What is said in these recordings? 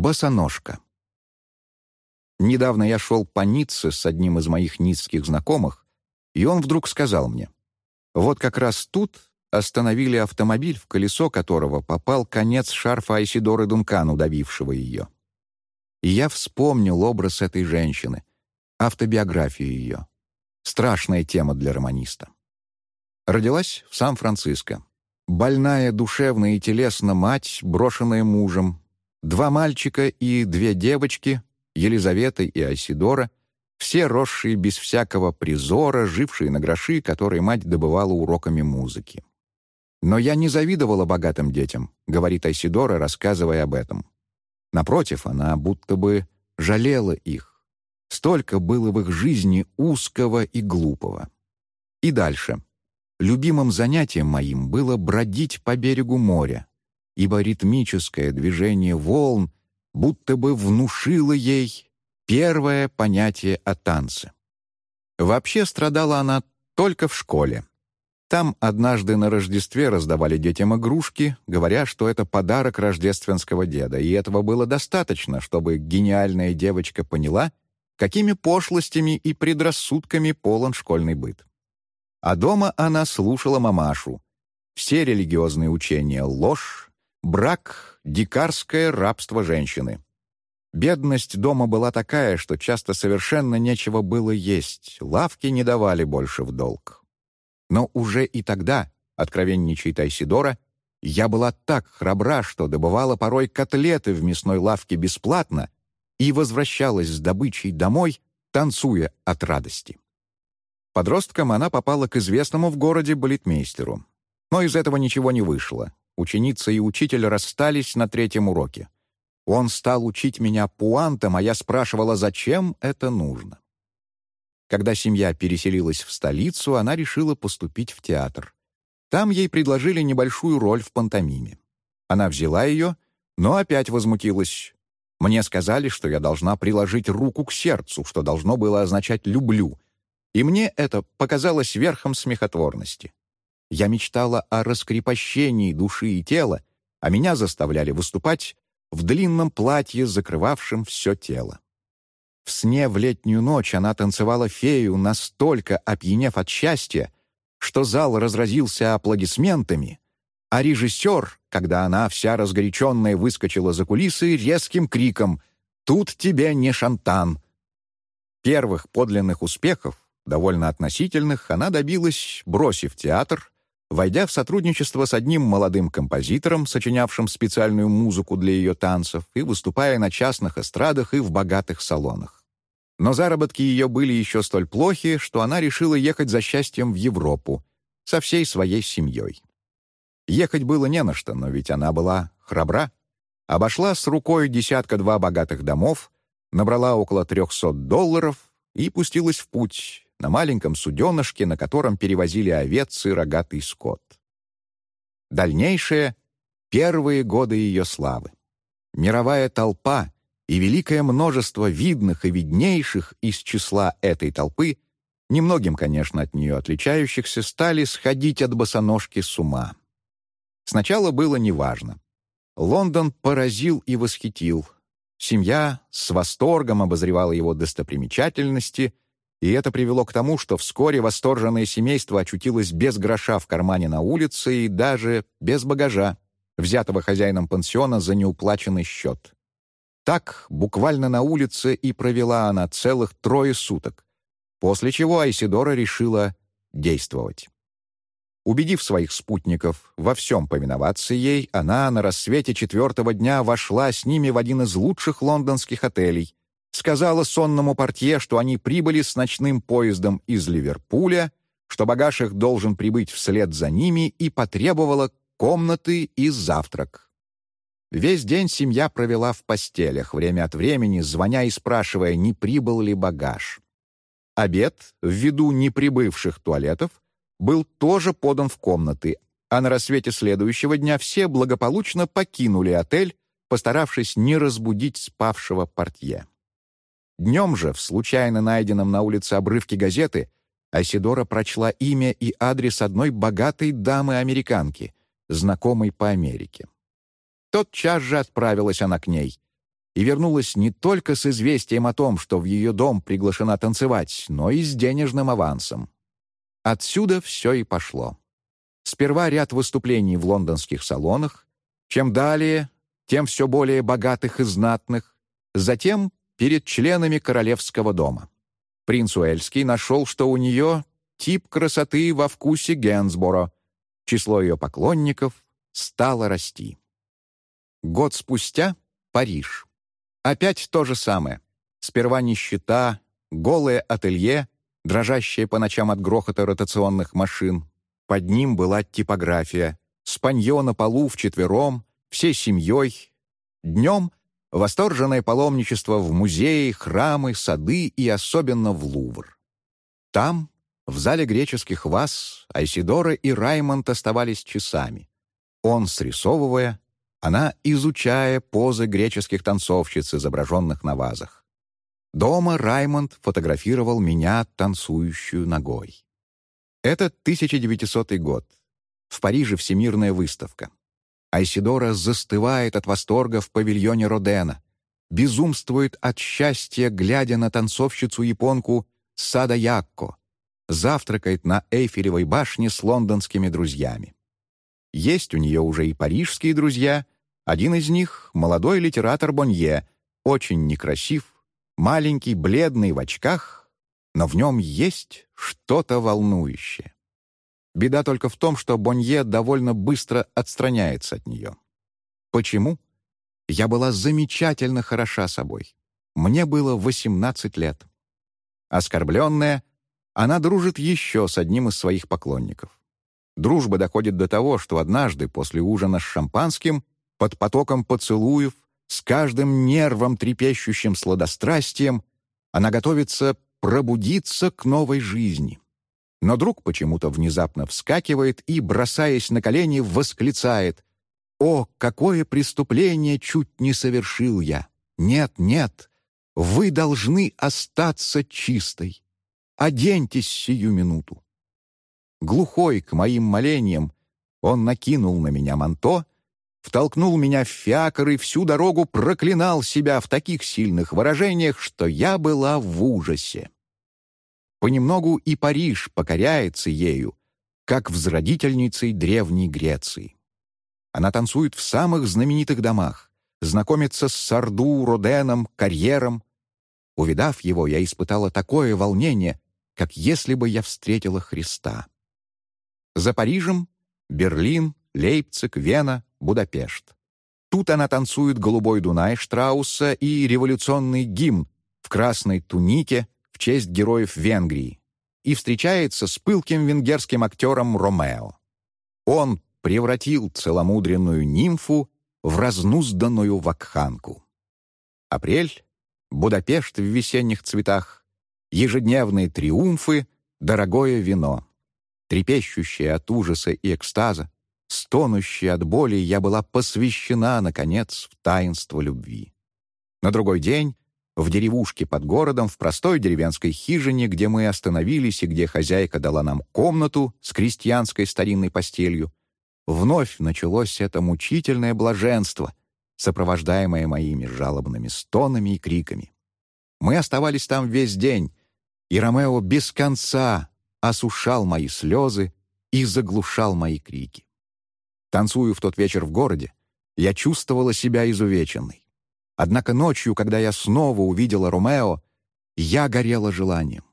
Босоножка. Недавно я шел по Ницце с одним из моих ницских знакомых, и он вдруг сказал мне, «Вот как раз тут остановили автомобиль, в колесо которого попал конец шарфа Айсидоры Дункан, удавившего ее». И я вспомнил образ этой женщины, автобиографию ее. Страшная тема для романиста. Родилась в Сан-Франциско. Больная душевно и телесно мать, брошенная мужем, Два мальчика и две девочки, Елизавета и Айсидора, все росшие без всякого призора, жившие на гроши, которые мать добывала уроками музыки. «Но я не завидовала богатым детям», — говорит Айсидора, рассказывая об этом. Напротив, она будто бы жалела их. Столько было в их жизни узкого и глупого. И дальше. Любимым занятием моим было бродить по берегу моря, ибо ритмическое движение волн будто бы внушило ей первое понятие о танце. Вообще страдала она только в школе. Там однажды на Рождестве раздавали детям игрушки, говоря, что это подарок рождественского деда, и этого было достаточно, чтобы гениальная девочка поняла, какими пошлостями и предрассудками полон школьный быт. А дома она слушала мамашу. Все религиозные учения — ложь, Брак — дикарское рабство женщины. Бедность дома была такая, что часто совершенно нечего было есть, лавки не давали больше в долг. Но уже и тогда, откровенничает Айсидора, я была так храбра, что добывала порой котлеты в мясной лавке бесплатно и возвращалась с добычей домой, танцуя от радости. Подростком она попала к известному в городе балетмейстеру. Но из этого ничего не вышло. Ученица и учитель расстались на третьем уроке. Он стал учить меня пуантам, а я спрашивала, зачем это нужно. Когда семья переселилась в столицу, она решила поступить в театр. Там ей предложили небольшую роль в пантомиме. Она взяла ее, но опять возмутилась. Мне сказали, что я должна приложить руку к сердцу, что должно было означать «люблю», и мне это показалось верхом смехотворности. Я мечтала о раскрепощении души и тела, а меня заставляли выступать в длинном платье, закрывавшем все тело. В сне в летнюю ночь она танцевала фею, настолько опьянев от счастья, что зал разразился аплодисментами, а режиссер, когда она вся разгоряченная выскочила за кулисы, резким криком «Тут тебе не шантан!». Первых подлинных успехов, довольно относительных, она добилась, бросив театр войдя в сотрудничество с одним молодым композитором, сочинявшим специальную музыку для ее танцев и выступая на частных эстрадах и в богатых салонах. Но заработки ее были еще столь плохи, что она решила ехать за счастьем в Европу со всей своей семьей. Ехать было не на что, но ведь она была храбра. Обошла с рукой десятка-два богатых домов, набрала около трехсот долларов и пустилась в путь, на маленьком суденышке, на котором перевозили овец и рогатый скот. Дальнейшее — первые годы ее славы. Мировая толпа и великое множество видных и виднейших из числа этой толпы, немногим, конечно, от нее отличающихся, стали сходить от босоножки с ума. Сначала было неважно. Лондон поразил и восхитил. Семья с восторгом обозревала его достопримечательности — и это привело к тому, что вскоре восторженное семейство очутилось без гроша в кармане на улице и даже без багажа, взятого хозяином пансиона за неуплаченный счет. Так, буквально на улице и провела она целых трое суток, после чего Айсидора решила действовать. Убедив своих спутников во всем повиноваться ей, она на рассвете четвертого дня вошла с ними в один из лучших лондонских отелей, сказала сонному портье, что они прибыли с ночным поездом из Ливерпуля, что багаж их должен прибыть вслед за ними и потребовала комнаты и завтрак. Весь день семья провела в постелях, время от времени звоня и спрашивая, не прибыл ли багаж. Обед, ввиду неприбывших туалетов, был тоже подан в комнаты, а на рассвете следующего дня все благополучно покинули отель, постаравшись не разбудить спавшего портье. Днем же, в случайно найденном на улице обрывке газеты, Асидора прочла имя и адрес одной богатой дамы-американки, знакомой по Америке. Тот час же отправилась она к ней. и вернулась не только с известием о том, что в ее дом приглашена танцевать, но и с денежным авансом. Отсюда все и пошло. Сперва ряд выступлений в лондонских салонах, чем далее, тем все более богатых и знатных, затем перед членами королевского дома. Принц Уэльский нашел, что у нее тип красоты во вкусе Генсборо. Число ее поклонников стало расти. Год спустя — Париж. Опять то же самое. Сперва нищета, голое ателье, дрожащее по ночам от грохота ротационных машин. Под ним была типография. Спанье на полу вчетвером, всей семьей. Днем — восторженное паломничество в музеи, храмы, сады и особенно в Лувр. Там, в зале греческих ваз, Айсидора и Раймонд оставались часами. Он срисовывая, она изучая позы греческих танцовщиц, изображенных на вазах. Дома Раймонд фотографировал меня, танцующую ногой. Это 1900 год. В Париже всемирная выставка. Айсидора застывает от восторга в павильоне Родена, безумствует от счастья, глядя на танцовщицу-японку Сада Якко, завтракает на Эйфелевой башне с лондонскими друзьями. Есть у нее уже и парижские друзья. Один из них — молодой литератор Бонье, очень некрасив, маленький, бледный, в очках, но в нем есть что-то волнующее. Беда только в том, что Бонье довольно быстро отстраняется от нее. Почему? Я была замечательно хороша собой. Мне было 18 лет. Оскорбленная, она дружит еще с одним из своих поклонников. Дружба доходит до того, что однажды после ужина с шампанским, под потоком поцелуев, с каждым нервом, трепещущим сладострастием, она готовится пробудиться к новой жизни. Но друг почему-то внезапно вскакивает и, бросаясь на колени, восклицает «О, какое преступление чуть не совершил я! Нет, нет, вы должны остаться чистой! Оденьтесь сию минуту!» Глухой к моим молениям, он накинул на меня манто, втолкнул меня в фиакр и всю дорогу проклинал себя в таких сильных выражениях, что я была в ужасе. Понемногу и Париж покоряется ею, как взродительницей Древней Греции. Она танцует в самых знаменитых домах, знакомится с Сарду, Роденом, Карьером. Увидав его, я испытала такое волнение, как если бы я встретила Христа. За Парижем — Берлин, Лейпциг, Вена, Будапешт. Тут она танцует «Голубой Дунай» Штрауса и революционный гимн в красной тунике честь героев Венгрии и встречается с пылким венгерским актером Ромео. Он превратил целомудренную нимфу в разнузданную вакханку. Апрель, Будапешт в весенних цветах, ежедневные триумфы, дорогое вино. Трепещущая от ужаса и экстаза, стонущая от боли, я была посвящена, наконец, в таинство любви. На другой день в деревушке под городом, в простой деревенской хижине, где мы остановились и где хозяйка дала нам комнату с крестьянской старинной постелью, вновь началось это мучительное блаженство, сопровождаемое моими жалобными стонами и криками. Мы оставались там весь день, и Ромео без конца осушал мои слезы и заглушал мои крики. Танцую в тот вечер в городе, я чувствовала себя изувеченной. Однако ночью, когда я снова увидела Ромео, я горела желанием.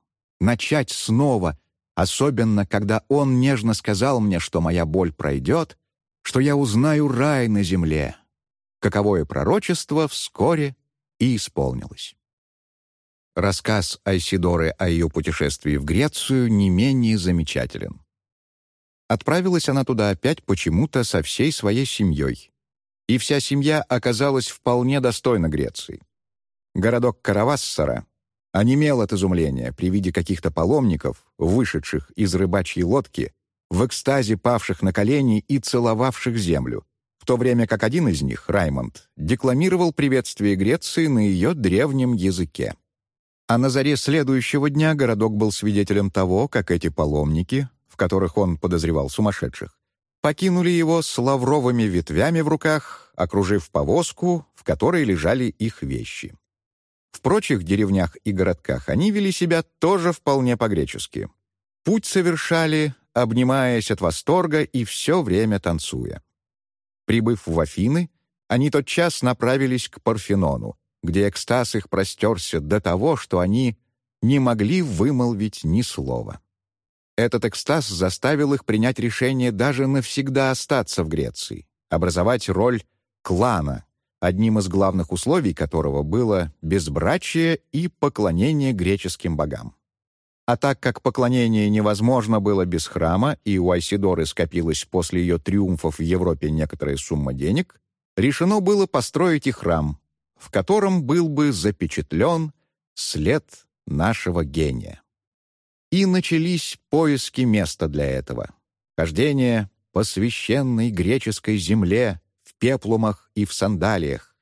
Начать снова, особенно когда он нежно сказал мне, что моя боль пройдет, что я узнаю рай на земле. Каковое пророчество вскоре и исполнилось. Рассказ Айсидоры о ее путешествии в Грецию не менее замечателен. Отправилась она туда опять почему-то со всей своей семьей. И вся семья оказалась вполне достойна Греции. Городок Каравассара онемел от изумления при виде каких-то паломников, вышедших из рыбачьей лодки, в экстазе павших на колени и целовавших землю, в то время как один из них, Раймонд, декламировал приветствие Греции на ее древнем языке. А на заре следующего дня городок был свидетелем того, как эти паломники, в которых он подозревал сумасшедших, покинули его с лавровыми ветвями в руках, окружив повозку, в которой лежали их вещи. В прочих деревнях и городках они вели себя тоже вполне по-гречески. Путь совершали, обнимаясь от восторга и все время танцуя. Прибыв в Афины, они тотчас направились к Парфенону, где экстаз их простерся до того, что они не могли вымолвить ни слова. Этот экстаз заставил их принять решение даже навсегда остаться в Греции, образовать роль клана, одним из главных условий которого было безбрачие и поклонение греческим богам. А так как поклонение невозможно было без храма, и у Айсидоры скопилась после ее триумфов в Европе некоторая сумма денег, решено было построить и храм, в котором был бы запечатлен след нашего гения. И начались поиски места для этого. Хождение по священной греческой земле в пеплумах и в сандалиях.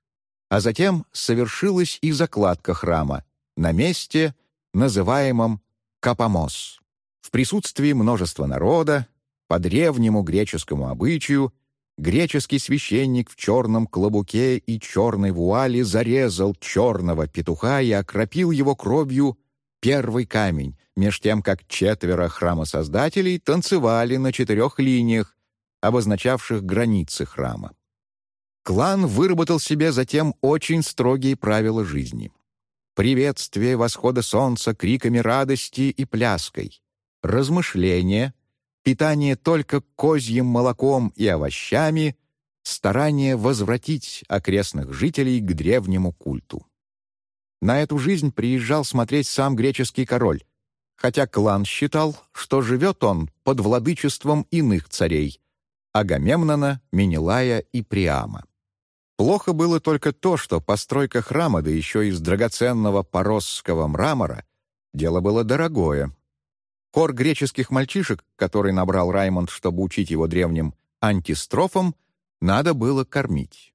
А затем совершилась и закладка храма на месте, называемом Капамос. В присутствии множества народа, по древнему греческому обычаю, греческий священник в черном клобуке и черной вуале зарезал черного петуха и окропил его кровью первый камень, меж тем как четверо храмосоздателей танцевали на четырех линиях, обозначавших границы храма. Клан выработал себе затем очень строгие правила жизни. Приветствие восхода солнца криками радости и пляской, размышления, питание только козьим молоком и овощами, старание возвратить окрестных жителей к древнему культу. На эту жизнь приезжал смотреть сам греческий король, хотя клан считал, что живет он под владычеством иных царей — Агамемнона, Менелая и Приама. Плохо было только то, что постройка храма, да еще из драгоценного поросского мрамора, дело было дорогое. Хор греческих мальчишек, который набрал Раймонд, чтобы учить его древним антистрофам, надо было кормить.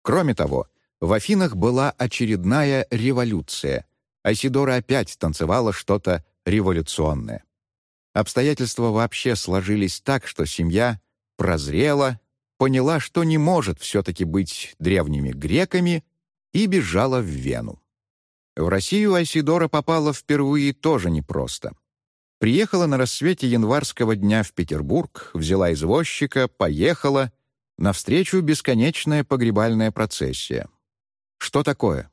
Кроме того, в Афинах была очередная революция. Айсидора опять танцевала что-то революционное. Обстоятельства вообще сложились так, что семья прозрела, поняла, что не может все-таки быть древними греками, и бежала в Вену. В Россию Айсидора попала впервые тоже непросто. Приехала на рассвете январского дня в Петербург, взяла извозчика, поехала. Навстречу бесконечная погребальная процессия. Что такое?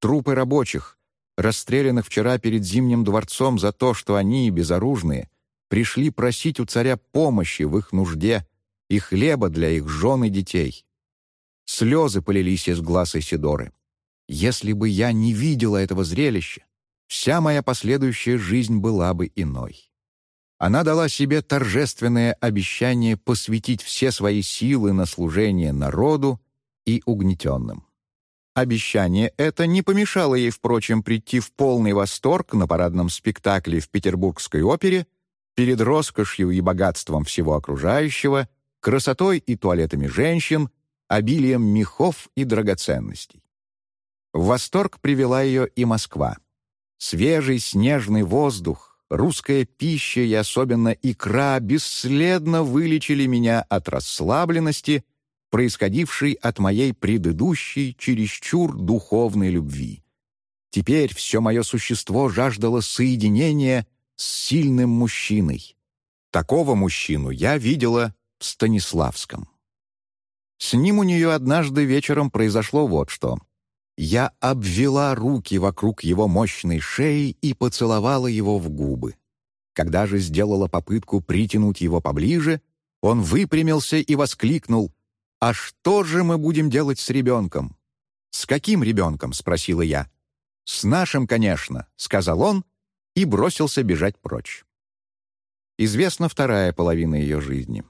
Трупы рабочих, расстрелянных вчера перед Зимним дворцом за то, что они, безоружные, пришли просить у царя помощи в их нужде и хлеба для их жен и детей. Слезы полились из глаз Исидоры. Если бы я не видела этого зрелища, вся моя последующая жизнь была бы иной. Она дала себе торжественное обещание посвятить все свои силы на служение народу и угнетенным. Обещание это не помешало ей, впрочем, прийти в полный восторг на парадном спектакле в Петербургской опере перед роскошью и богатством всего окружающего, красотой и туалетами женщин, обилием мехов и драгоценностей. В восторг привела ее и Москва. Свежий снежный воздух, русская пища и особенно икра бесследно вылечили меня от расслабленности — происходивший от моей предыдущей, чересчур духовной любви. Теперь все мое существо жаждало соединения с сильным мужчиной. Такого мужчину я видела в Станиславском. С ним у нее однажды вечером произошло вот что. Я обвела руки вокруг его мощной шеи и поцеловала его в губы. Когда же сделала попытку притянуть его поближе, он выпрямился и воскликнул «А что же мы будем делать с ребенком?» «С каким ребенком?» — спросила я. «С нашим, конечно», — сказал он и бросился бежать прочь. Известна вторая половина ее жизни.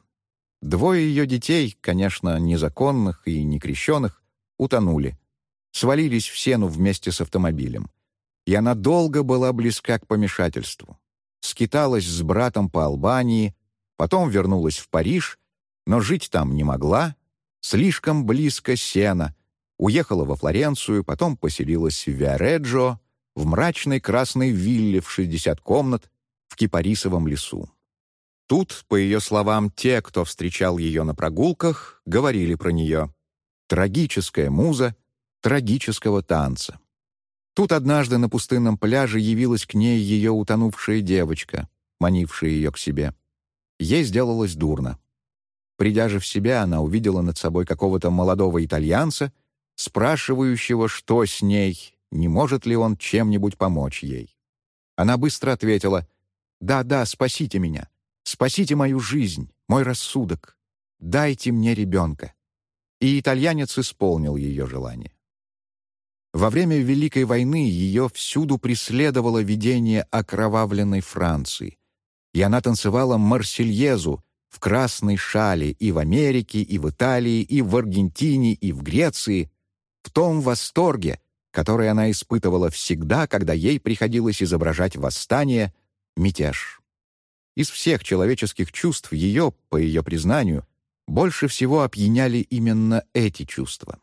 Двое ее детей, конечно, незаконных и некрещенных, утонули, свалились в сену вместе с автомобилем. И она долго была близка к помешательству. Скиталась с братом по Албании, потом вернулась в Париж, но жить там не могла, слишком близко сена, уехала во Флоренцию, потом поселилась в Виареджо, в мрачной красной вилле в 60 комнат в Кипарисовом лесу. Тут, по ее словам, те, кто встречал ее на прогулках, говорили про нее. Трагическая муза трагического танца. Тут однажды на пустынном пляже явилась к ней ее утонувшая девочка, манившая ее к себе. Ей сделалось дурно. Придя же в себя, она увидела над собой какого-то молодого итальянца, спрашивающего, что с ней, не может ли он чем-нибудь помочь ей. Она быстро ответила «Да-да, спасите меня, спасите мою жизнь, мой рассудок, дайте мне ребенка». И итальянец исполнил ее желание. Во время Великой войны ее всюду преследовало видение окровавленной Франции, и она танцевала Марсельезу в красной шале и в Америке, и в Италии, и в Аргентине, и в Греции, в том восторге, который она испытывала всегда, когда ей приходилось изображать восстание, мятеж. Из всех человеческих чувств ее, по ее признанию, больше всего опьяняли именно эти чувства.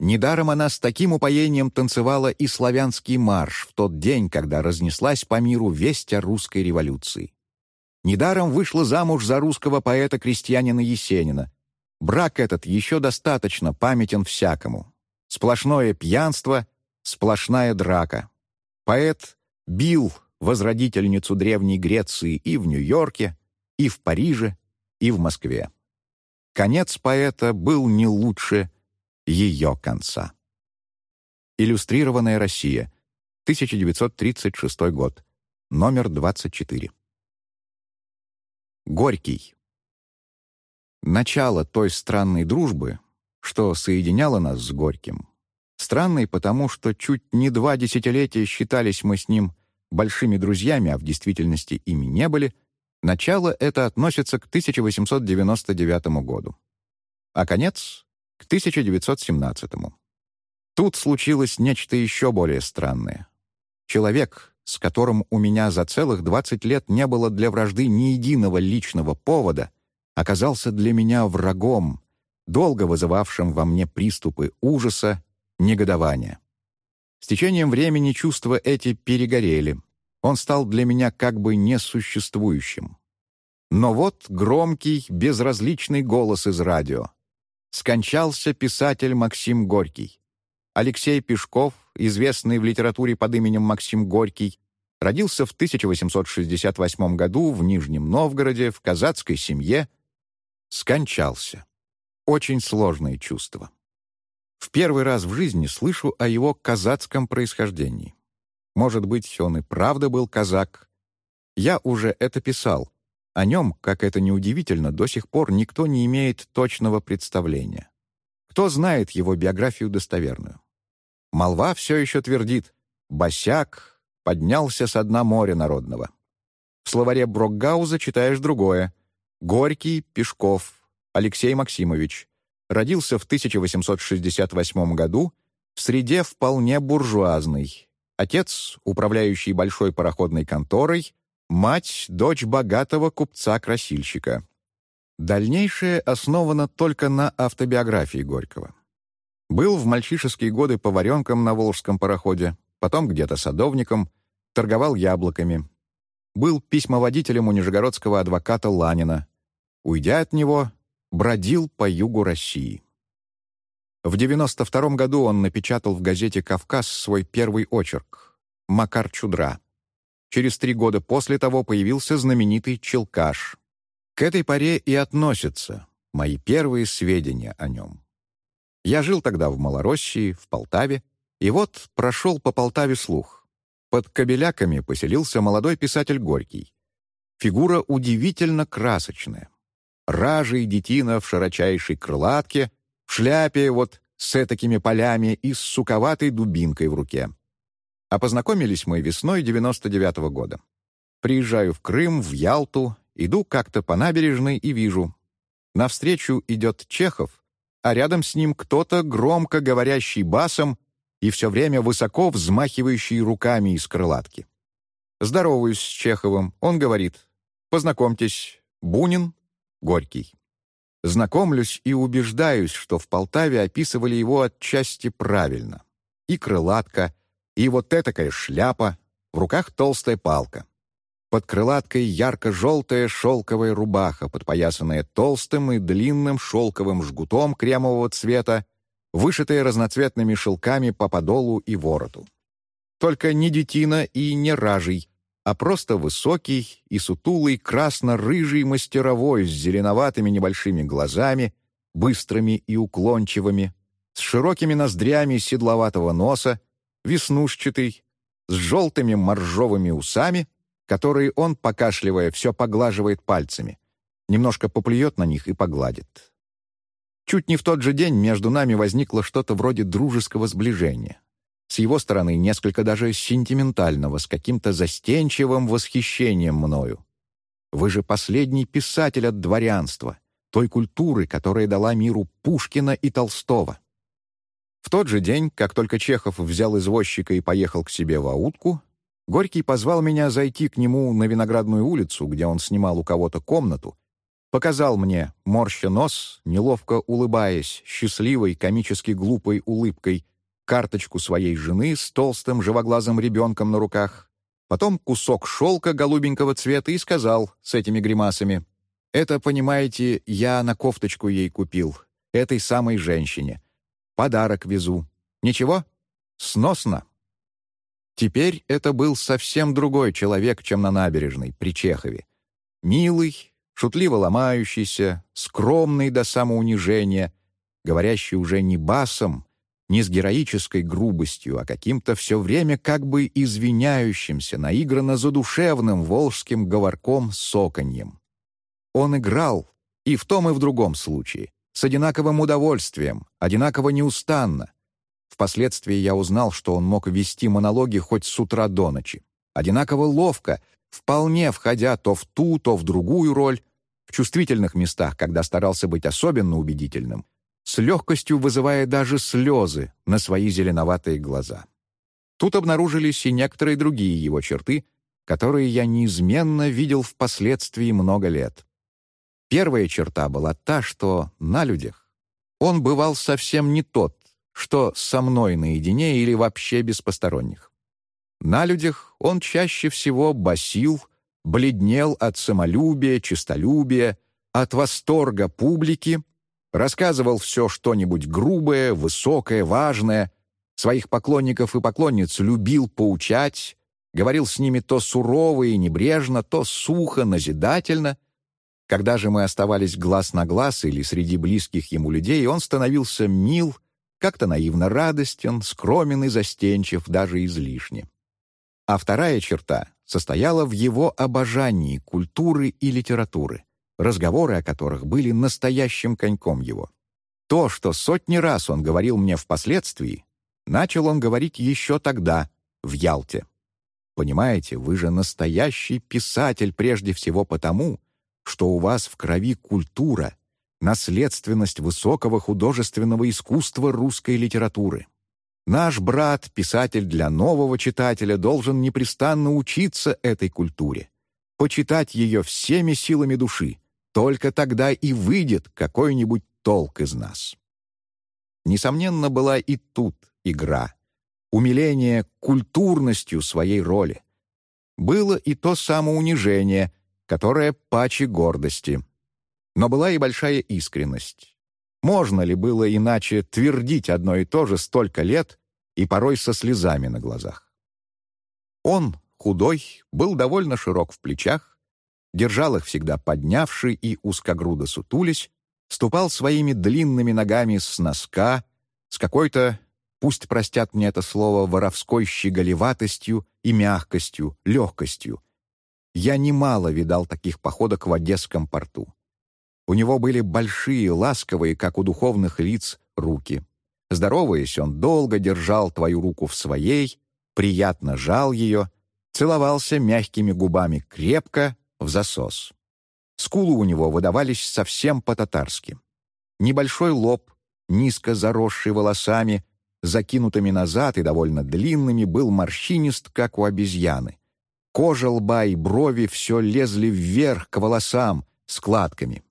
Недаром она с таким упоением танцевала и славянский марш в тот день, когда разнеслась по миру весть о русской революции. Недаром вышла замуж за русского поэта-крестьянина Есенина. Брак этот еще достаточно памятен всякому. Сплошное пьянство, сплошная драка. Поэт бил возродительницу Древней Греции и в Нью-Йорке, и в Париже, и в Москве. Конец поэта был не лучше ее конца. Иллюстрированная Россия, 1936 год, номер 24. Горький. Начало той странной дружбы, что соединяло нас с Горьким. Странной, потому что чуть не два десятилетия считались мы с ним большими друзьями, а в действительности ими не были, начало это относится к 1899 году. А конец — к 1917. Тут случилось нечто еще более странное. Человек, с которым у меня за целых 20 лет не было для вражды ни единого личного повода, оказался для меня врагом, долго вызывавшим во мне приступы ужаса, негодования. С течением времени чувства эти перегорели. Он стал для меня как бы несуществующим. Но вот громкий, безразличный голос из радио. Скончался писатель Максим Горький. Алексей Пешков, известный в литературе под именем Максим Горький, родился в 1868 году в Нижнем Новгороде в казацкой семье, скончался. Очень сложное чувство. В первый раз в жизни слышу о его казацком происхождении. Может быть, он и правда был казак. Я уже это писал. О нем, как это неудивительно, до сих пор никто не имеет точного представления. Кто знает его биографию достоверную? Молва все еще твердит «босяк поднялся со дна моря народного». В словаре Брокгауза читаешь другое «Горький, Пешков, Алексей Максимович. Родился в 1868 году в среде вполне буржуазной. Отец, управляющий большой пароходной конторой, мать — дочь богатого купца-красильщика. Дальнейшее основано только на автобиографии Горького. Был в мальчишеские годы поваренком на Волжском пароходе, потом где-то садовником, торговал яблоками. Был письмоводителем у нижегородского адвоката Ланина. Уйдя от него, бродил по югу России. В 92 году он напечатал в газете «Кавказ» свой первый очерк «Макар Чудра». Через три года после того появился знаменитый «Челкаш». К этой поре и относятся мои первые сведения о нем. Я жил тогда в Малороссии, в Полтаве, и вот прошел по Полтаве слух. Под Кобеляками поселился молодой писатель Горький. Фигура удивительно красочная. Ража и детина в широчайшей крылатке, в шляпе вот с такими полями и с суковатой дубинкой в руке. А познакомились мы весной 99 -го года. Приезжаю в Крым, в Ялту, иду как-то по набережной и вижу. Навстречу идет Чехов а рядом с ним кто-то, громко говорящий басом и все время высоко взмахивающий руками из крылатки. Здороваюсь с Чеховым, он говорит, «Познакомьтесь, Бунин, Горький». Знакомлюсь и убеждаюсь, что в Полтаве описывали его отчасти правильно. И крылатка, и вот этакая шляпа, в руках толстая палка. Под крылаткой ярко-желтая шелковая рубаха, подпоясанная толстым и длинным шелковым жгутом кремового цвета, вышитая разноцветными шелками по подолу и вороту. Только не детина и не ражий, а просто высокий и сутулый красно-рыжий мастеровой с зеленоватыми небольшими глазами, быстрыми и уклончивыми, с широкими ноздрями седловатого носа, веснушчатый, с желтыми моржовыми усами, которые он, покашливая, все поглаживает пальцами, немножко поплюет на них и погладит. Чуть не в тот же день между нами возникло что-то вроде дружеского сближения. С его стороны несколько даже сентиментального, с каким-то застенчивым восхищением мною. Вы же последний писатель от дворянства, той культуры, которая дала миру Пушкина и Толстого. В тот же день, как только Чехов взял извозчика и поехал к себе в аутку, Горький позвал меня зайти к нему на Виноградную улицу, где он снимал у кого-то комнату, показал мне, морща нос, неловко улыбаясь, счастливой, комически глупой улыбкой, карточку своей жены с толстым живоглазым ребенком на руках, потом кусок шелка голубенького цвета и сказал с этими гримасами, «Это, понимаете, я на кофточку ей купил, этой самой женщине. Подарок везу. Ничего? Сносно». Теперь это был совсем другой человек, чем на набережной, при Чехове. Милый, шутливо ломающийся, скромный до самоунижения, говорящий уже не басом, не с героической грубостью, а каким-то все время как бы извиняющимся, наигранно задушевным волжским говорком соконьем. Он играл и в том и в другом случае, с одинаковым удовольствием, одинаково неустанно. Впоследствии я узнал, что он мог вести монологи хоть с утра до ночи. Одинаково ловко, вполне входя то в ту, то в другую роль, в чувствительных местах, когда старался быть особенно убедительным, с легкостью вызывая даже слезы на свои зеленоватые глаза. Тут обнаружились и некоторые другие его черты, которые я неизменно видел впоследствии много лет. Первая черта была та, что на людях он бывал совсем не тот, что со мной наедине или вообще без посторонних. На людях он чаще всего басил, бледнел от самолюбия, честолюбия, от восторга публики рассказывал все что-нибудь грубое, высокое, важное, своих поклонников и поклонниц любил поучать, говорил с ними то сурово и небрежно, то сухо, назидательно. Когда же мы оставались глаз на глаз или среди близких ему людей, он становился мил, как-то наивно радостен, скромен и застенчив, даже излишне. А вторая черта состояла в его обожании культуры и литературы разговоры о которых были настоящим коньком его. То, что сотни раз он говорил мне впоследствии, начал он говорить еще тогда, в Ялте. Понимаете, вы же настоящий писатель прежде всего потому, что у вас в крови культура, наследственность высокого художественного искусства русской литературы. Наш брат, писатель для нового читателя, должен непрестанно учиться этой культуре, почитать ее всеми силами души, только тогда и выйдет какой-нибудь толк из нас. Несомненно, была и тут игра, умиление культурностью своей роли. Было и то самоунижение, которое паче гордости. Но была и большая искренность. Можно ли было иначе твердить одно и то же столько лет и порой со слезами на глазах? Он, худой, был довольно широк в плечах, держал их всегда поднявши и узкогрудо сутулись, ступал своими длинными ногами с носка, с какой-то, пусть простят мне это слово, воровской щеголеватостью и мягкостью, легкостью. Я немало видал таких походок в Одесском порту. У него были большие, ласковые, как у духовных лиц, руки. Здороваясь, он долго держал твою руку в своей, приятно жал ее, целовался мягкими губами крепко, в засос. Скулы у него выдавались совсем по-татарски. Небольшой лоб, низко заросший волосами, закинутыми назад и довольно длинными, был морщинист, как у обезьяны. Кожа лба и брови все лезли вверх к волосам, складками.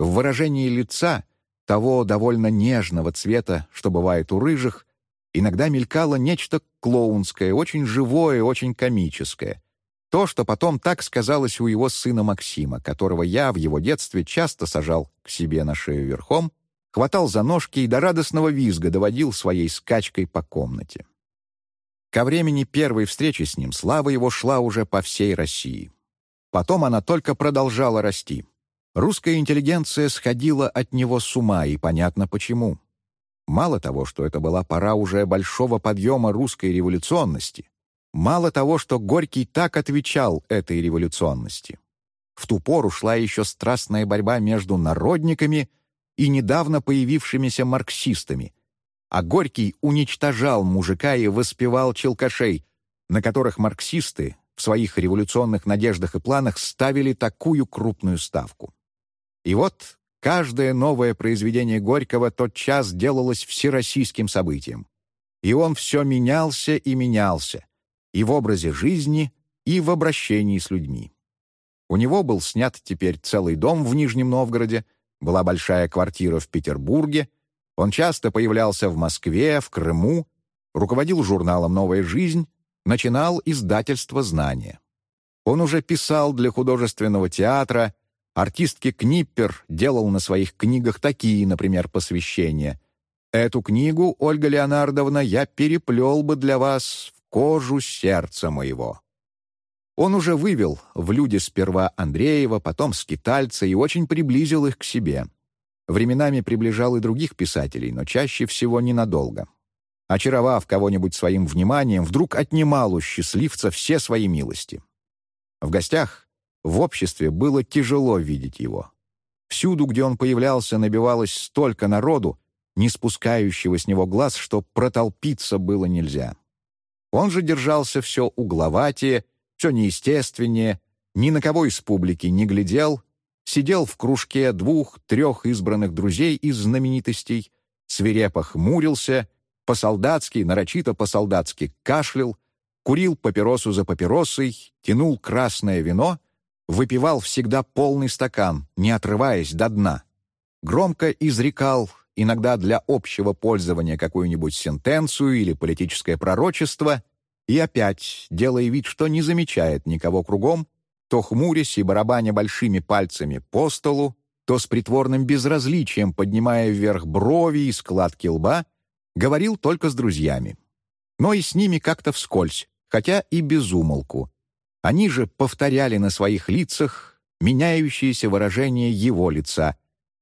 В выражении лица, того довольно нежного цвета, что бывает у рыжих, иногда мелькало нечто клоунское, очень живое, очень комическое. То, что потом так сказалось у его сына Максима, которого я в его детстве часто сажал к себе на шею верхом, хватал за ножки и до радостного визга доводил своей скачкой по комнате. Ко времени первой встречи с ним слава его шла уже по всей России. Потом она только продолжала расти. Русская интеллигенция сходила от него с ума, и понятно почему. Мало того, что это была пора уже большого подъема русской революционности, мало того, что Горький так отвечал этой революционности. В ту пору шла еще страстная борьба между народниками и недавно появившимися марксистами, а Горький уничтожал мужика и воспевал челкашей, на которых марксисты в своих революционных надеждах и планах ставили такую крупную ставку. И вот каждое новое произведение Горького тотчас делалось всероссийским событием. И он все менялся и менялся, и в образе жизни, и в обращении с людьми. У него был снят теперь целый дом в Нижнем Новгороде, была большая квартира в Петербурге, он часто появлялся в Москве, в Крыму, руководил журналом «Новая жизнь», начинал издательство «Знания». Он уже писал для художественного театра, артистке Книппер делал на своих книгах такие, например, посвящения. «Эту книгу, Ольга Леонардовна, я переплел бы для вас в кожу сердца моего». Он уже вывел в люди сперва Андреева, потом Скитальца и очень приблизил их к себе. Временами приближал и других писателей, но чаще всего ненадолго. Очаровав кого-нибудь своим вниманием, вдруг отнимал у счастливца все свои милости. В гостях, в обществе было тяжело видеть его. Всюду, где он появлялся, набивалось столько народу, не спускающего с него глаз, что протолпиться было нельзя. Он же держался все угловатее, все неестественнее, ни на кого из публики не глядел, сидел в кружке двух-трех избранных друзей из знаменитостей, свирепо хмурился, по-солдатски, нарочито по-солдатски кашлял, курил папиросу за папиросой, тянул красное вино, выпивал всегда полный стакан, не отрываясь до дна. Громко изрекал, иногда для общего пользования какую-нибудь сентенцию или политическое пророчество, и опять, делая вид, что не замечает никого кругом, то хмурясь и барабаня большими пальцами по столу, то с притворным безразличием, поднимая вверх брови и складки лба, говорил только с друзьями. Но и с ними как-то вскользь, хотя и без умолку. Они же повторяли на своих лицах меняющиеся выражения его лица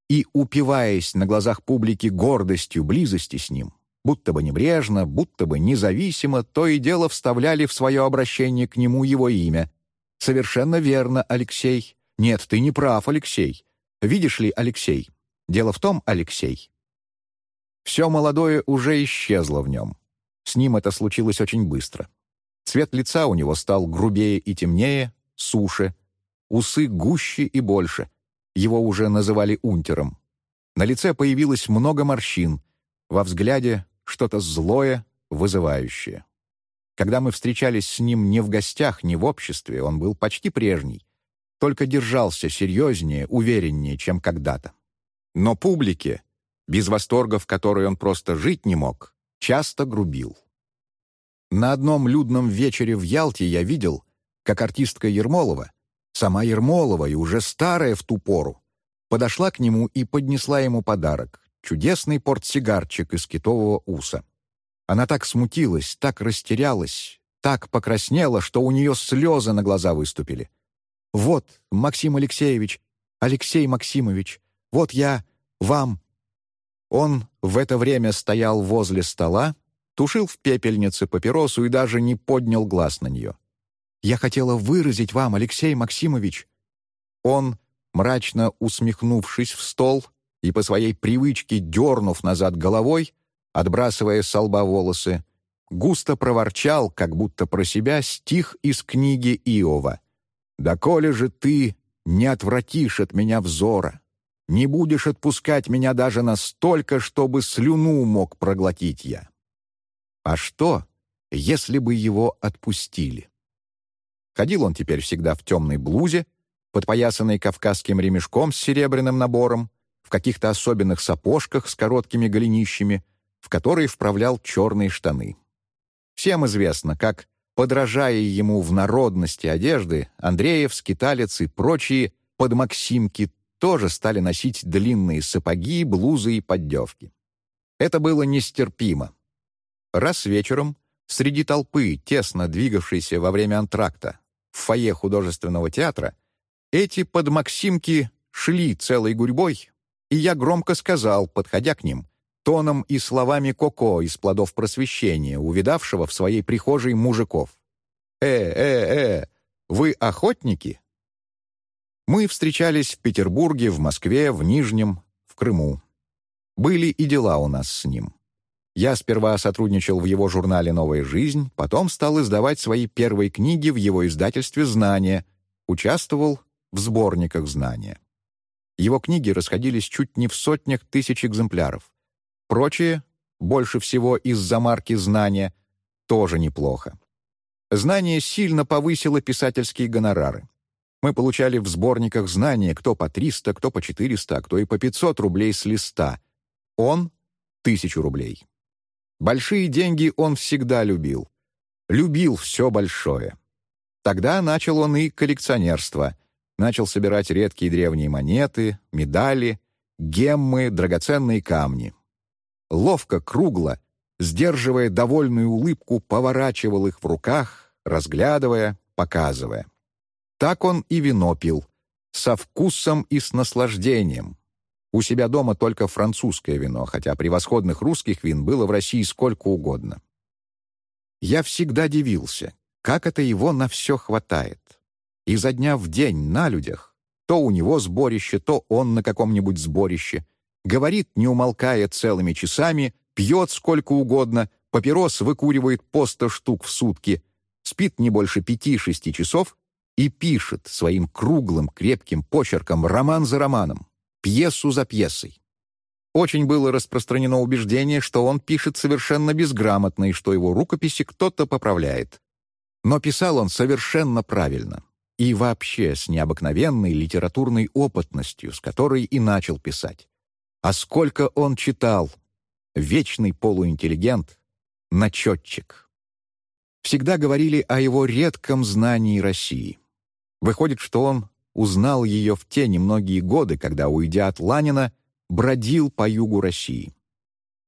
и, упиваясь на глазах публики гордостью близости с ним, будто бы небрежно, будто бы независимо, то и дело вставляли в свое обращение к нему его имя. «Совершенно верно, Алексей. Нет, ты не прав, Алексей. Видишь ли, Алексей? Дело в том, Алексей». Все молодое уже исчезло в нем. С ним это случилось очень быстро. Цвет лица у него стал грубее и темнее, суше, усы гуще и больше. Его уже называли унтером. На лице появилось много морщин, во взгляде что-то злое, вызывающее. Когда мы встречались с ним не в гостях, не в обществе, он был почти прежний, только держался серьезнее, увереннее, чем когда-то. Но публике, без восторга, в которой он просто жить не мог, часто грубил. На одном людном вечере в Ялте я видел, как артистка Ермолова, сама Ермолова и уже старая в ту пору, подошла к нему и поднесла ему подарок — чудесный портсигарчик из китового уса. Она так смутилась, так растерялась, так покраснела, что у нее слезы на глаза выступили. «Вот, Максим Алексеевич, Алексей Максимович, вот я вам...» Он в это время стоял возле стола, тушил в пепельнице папиросу и даже не поднял глаз на нее. «Я хотела выразить вам, Алексей Максимович». Он, мрачно усмехнувшись в стол и по своей привычке дернув назад головой, отбрасывая с лба волосы, густо проворчал, как будто про себя, стих из книги Иова. «Доколе же ты не отвратишь от меня взора, не будешь отпускать меня даже настолько, чтобы слюну мог проглотить я». А что, если бы его отпустили? Ходил он теперь всегда в темной блузе, подпоясанной кавказским ремешком с серебряным набором, в каких-то особенных сапожках с короткими голенищами — в который вправлял черные штаны. Всем известно, как Подражая ему в народности одежды, Андреев, Скиталец и прочие подмаксимки тоже стали носить длинные сапоги, блузы и поддевки. Это было нестерпимо. Раз вечером, среди толпы, тесно двигавшейся во время антракта, в фойе художественного театра, эти подмаксимки шли целой гурьбой, и я громко сказал, подходя к ним, тоном и словами Коко из плодов просвещения, увидавшего в своей прихожей мужиков. «Э-э-э, вы охотники?» Мы встречались в Петербурге, в Москве, в Нижнем, в Крыму. Были и дела у нас с ним. Я сперва сотрудничал в его журнале «Новая жизнь», потом стал издавать свои первые книги в его издательстве «Знания», участвовал в сборниках «Знания». Его книги расходились чуть не в сотнях тысяч экземпляров. Прочие, больше всего из-за марки «Знания», тоже неплохо. «Знание» сильно повысило писательские гонорары. Мы получали в сборниках знания кто по 300, кто по 400, а кто и по 500 рублей с листа. Он — тысячу рублей. Большие деньги он всегда любил. Любил все большое. Тогда начал он и коллекционерство. Начал собирать редкие древние монеты, медали, геммы, драгоценные камни. Ловко, кругло, сдерживая довольную улыбку, поворачивал их в руках, разглядывая, показывая. Так он и вино пил, со вкусом и с наслаждением. У себя дома только французское вино, хотя превосходных русских вин было в России сколько угодно. Я всегда дивился, как это его на все хватает. И за дня в день на людях, то у него сборище, то он на каком-нибудь сборище, говорит, не умолкая целыми часами, пьет сколько угодно, папирос выкуривает по сто штук в сутки, спит не больше пяти-шести часов и пишет своим круглым крепким почерком роман за романом, пьесу за пьесой. Очень было распространено убеждение, что он пишет совершенно безграмотно и что его рукописи кто-то поправляет. Но писал он совершенно правильно и вообще с необыкновенной литературной опытностью, с которой и начал писать. А сколько он читал! Вечный полуинтеллигент, начетчик. Всегда говорили о его редком знании России. Выходит, что он узнал ее в те немногие годы, когда, уйдя от Ланина, бродил по югу России.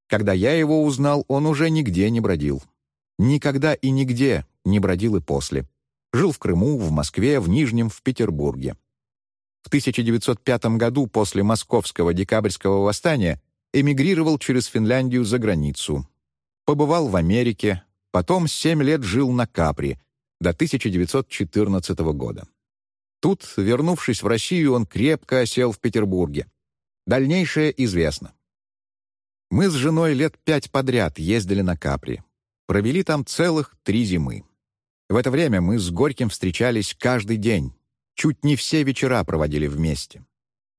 Когда я его узнал, он уже нигде не бродил. Никогда и нигде не бродил и после. Жил в Крыму, в Москве, в Нижнем, в Петербурге. В 1905 году, после московского декабрьского восстания, эмигрировал через Финляндию за границу. Побывал в Америке, потом семь лет жил на Капри до 1914 года. Тут, вернувшись в Россию, он крепко осел в Петербурге. Дальнейшее известно. Мы с женой лет пять подряд ездили на Капри. Провели там целых три зимы. В это время мы с Горьким встречались каждый день. Чуть не все вечера проводили вместе.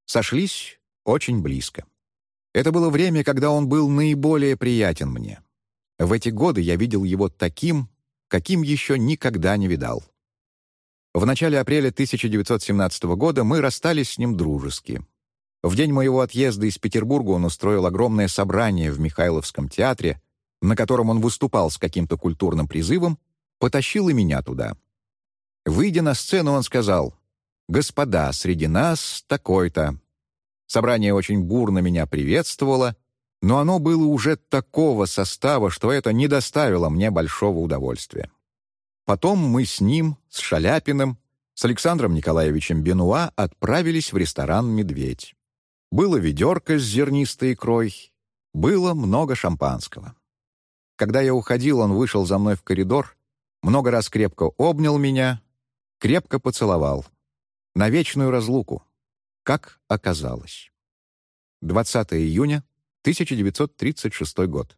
Сошлись очень близко. Это было время, когда он был наиболее приятен мне. В эти годы я видел его таким, каким еще никогда не видал. В начале апреля 1917 года мы расстались с ним дружески. В день моего отъезда из Петербурга он устроил огромное собрание в Михайловском театре, на котором он выступал с каким-то культурным призывом, потащил и меня туда. Выйдя на сцену, он сказал, «Господа, среди нас такой-то». Собрание очень бурно меня приветствовало, но оно было уже такого состава, что это не доставило мне большого удовольствия. Потом мы с ним, с Шаляпиным, с Александром Николаевичем Бенуа отправились в ресторан «Медведь». Было ведерко с зернистой икрой, было много шампанского. Когда я уходил, он вышел за мной в коридор, много раз крепко обнял меня, крепко поцеловал. На вечную разлуку, как оказалось. 20 июня 1936 год.